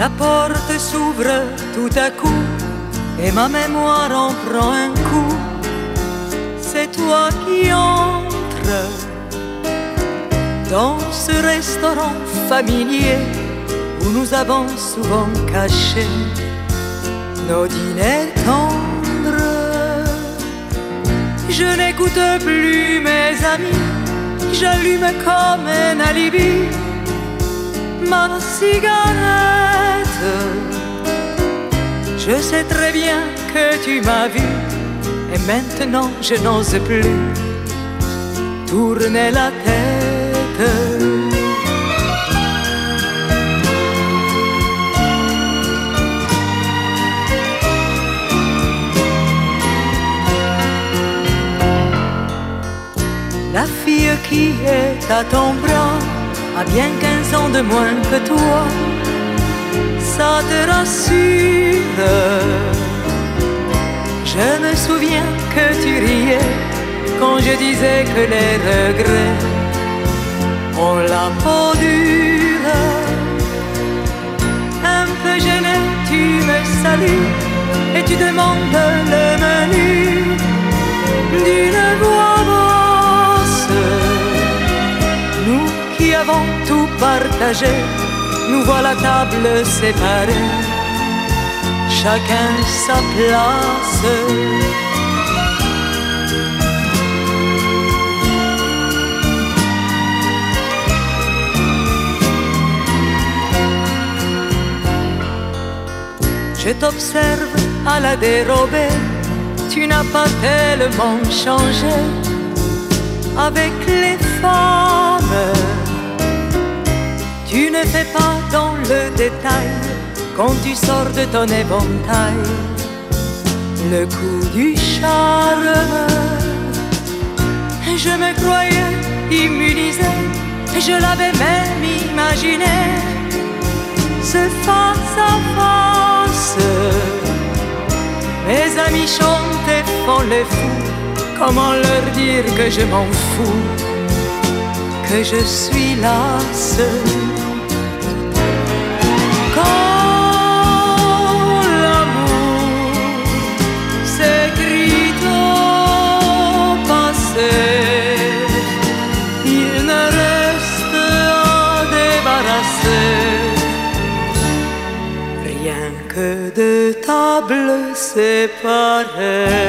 La porte s'ouvre tout à coup et ma mémoire en prend un coup. C'est toi qui entres dans ce restaurant familier où nous avons souvent caché nos dîners tendres. Je n'écoute plus mes amis, j'allume comme un alibi ma cigarette. Je sais très bien que tu m'as vu et maintenant je n'ose plus tourner la tête. La fille qui est à ton bras a bien quinze ans de moins que toi, ça te rassure. Je me souviens que tu riais quand je disais que les regrets ont la peau dure. Un peu gêné, tu me salues et tu demandes le menu d'une voix basse. Nous qui avons tout partagé, nous voilà table séparée, chacun sa place. Je t'observe à la dérobée, tu n'as pas tellement changé avec les femmes. Ne fais pas dans le détail quand tu sors de ton éventail le coup du charme. Je me croyais immunisé, je l'avais même imaginé, ce face à face. Mes amis chantent et font les fous, comment leur dire que je m'en fous, que je suis lasse. Que de tables séparées.